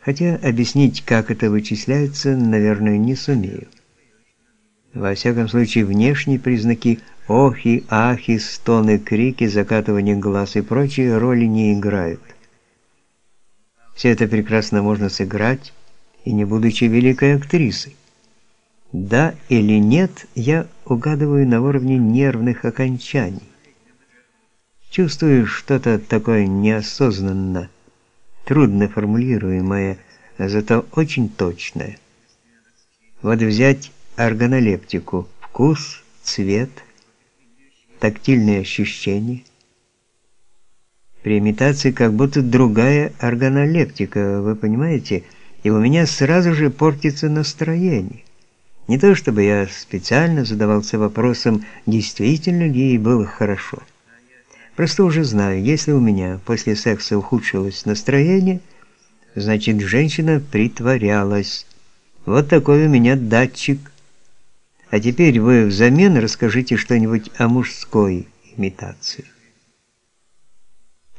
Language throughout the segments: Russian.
Хотя объяснить, как это вычисляется, наверное, не сумею. Во всяком случае, внешние признаки охи, ахи, стоны, крики, закатывание глаз и прочие роли не играют. Все это прекрасно можно сыграть, и не будучи великой актрисой. Да или нет, я угадываю на уровне нервных окончаний. Чувствую что-то такое неосознанно, трудно формулируемое, зато очень точное. Вот взять органолептику: вкус, цвет, тактильные ощущения. При имитации как будто другая органолептика, вы понимаете? И у меня сразу же портится настроение. Не то чтобы я специально задавался вопросом, действительно ли ей было хорошо. Просто уже знаю, если у меня после секса ухудшилось настроение, значит, женщина притворялась. Вот такой у меня датчик. А теперь вы взамен расскажите что-нибудь о мужской имитации.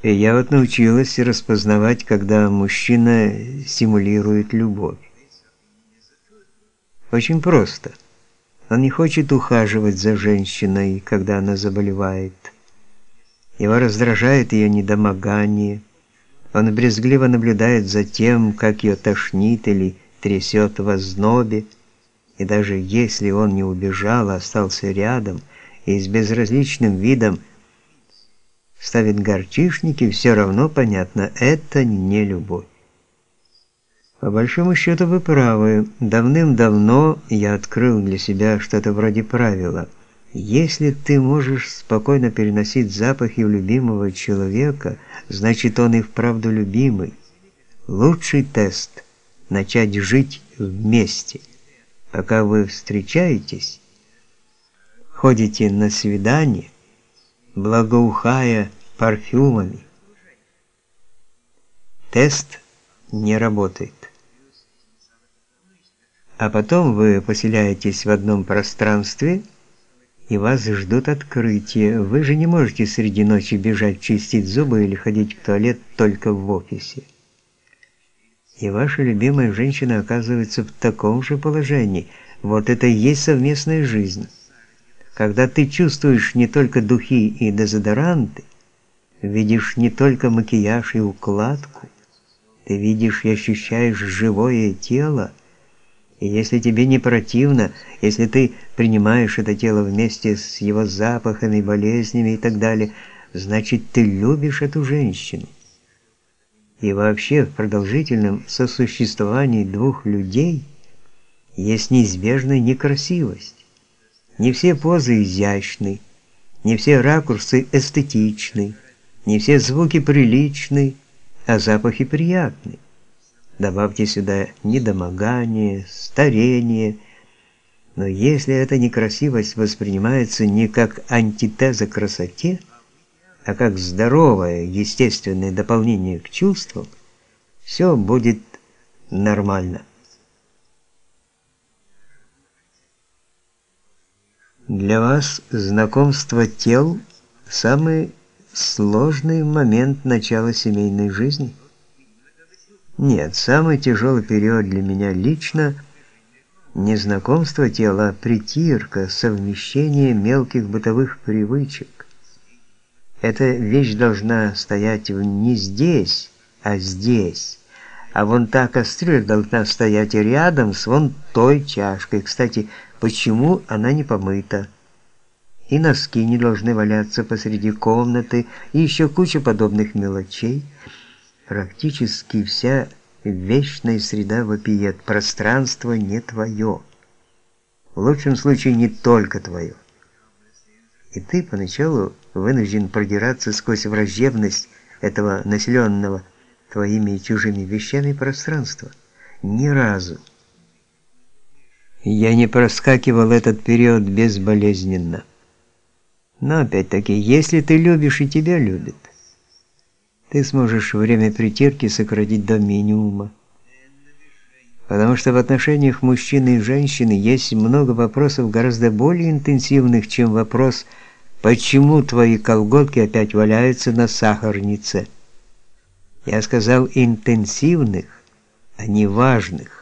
И я вот научилась распознавать, когда мужчина симулирует любовь. Очень просто. Он не хочет ухаживать за женщиной, когда она заболевает. Его раздражает ее недомогание. Он брезгливо наблюдает за тем, как ее тошнит или трясет в ознобе. И даже если он не убежал, а остался рядом и с безразличным видом ставит горчишники, все равно понятно, это не любовь. По большому счету вы правы. Давным-давно я открыл для себя что-то вроде правила. Если ты можешь спокойно переносить запахи любимого человека, значит он и вправду любимый. Лучший тест начать жить вместе. Пока вы встречаетесь, ходите на свидание, благоухая парфюмами. Тест не работает а потом вы поселяетесь в одном пространстве, и вас ждут открытия. Вы же не можете среди ночи бежать чистить зубы или ходить в туалет только в офисе. И ваша любимая женщина оказывается в таком же положении. Вот это и есть совместная жизнь. Когда ты чувствуешь не только духи и дезодоранты, видишь не только макияж и укладку, ты видишь и ощущаешь живое тело, и если тебе не противно, если ты принимаешь это тело вместе с его запахами, болезнями и так далее, значит, ты любишь эту женщину. И вообще в продолжительном сосуществовании двух людей есть неизбежная некрасивость. Не все позы изящны, не все ракурсы эстетичны, не все звуки приличны, а запахи приятны. Добавьте сюда недомогание, старение. Но если эта некрасивость воспринимается не как антитеза красоте, а как здоровое, естественное дополнение к чувствам, все будет нормально. Для вас знакомство тел самый сложный момент начала семейной жизни – нет, самый тяжелый период для меня лично не знакомство тела, притирка, совмещение мелких бытовых привычек. Эта вещь должна стоять не здесь, а здесь. А вон та кастрюля должна стоять рядом с вон той чашкой. Кстати, почему она не помыта? И носки не должны валяться посреди комнаты, и еще куча подобных мелочей – Практически вся вечная среда вопиет, пространство не твое. В лучшем случае не только твое. И ты поначалу вынужден продираться сквозь враждебность этого населенного твоими чужими вещами пространства. Ни разу. Я не проскакивал этот период безболезненно. Но опять-таки, если ты любишь и тебя любят, ты сможешь время притирки сократить до минимума. Потому что в отношениях мужчины и женщины есть много вопросов гораздо более интенсивных, чем вопрос «Почему твои колготки опять валяются на сахарнице?» Я сказал интенсивных, а не важных.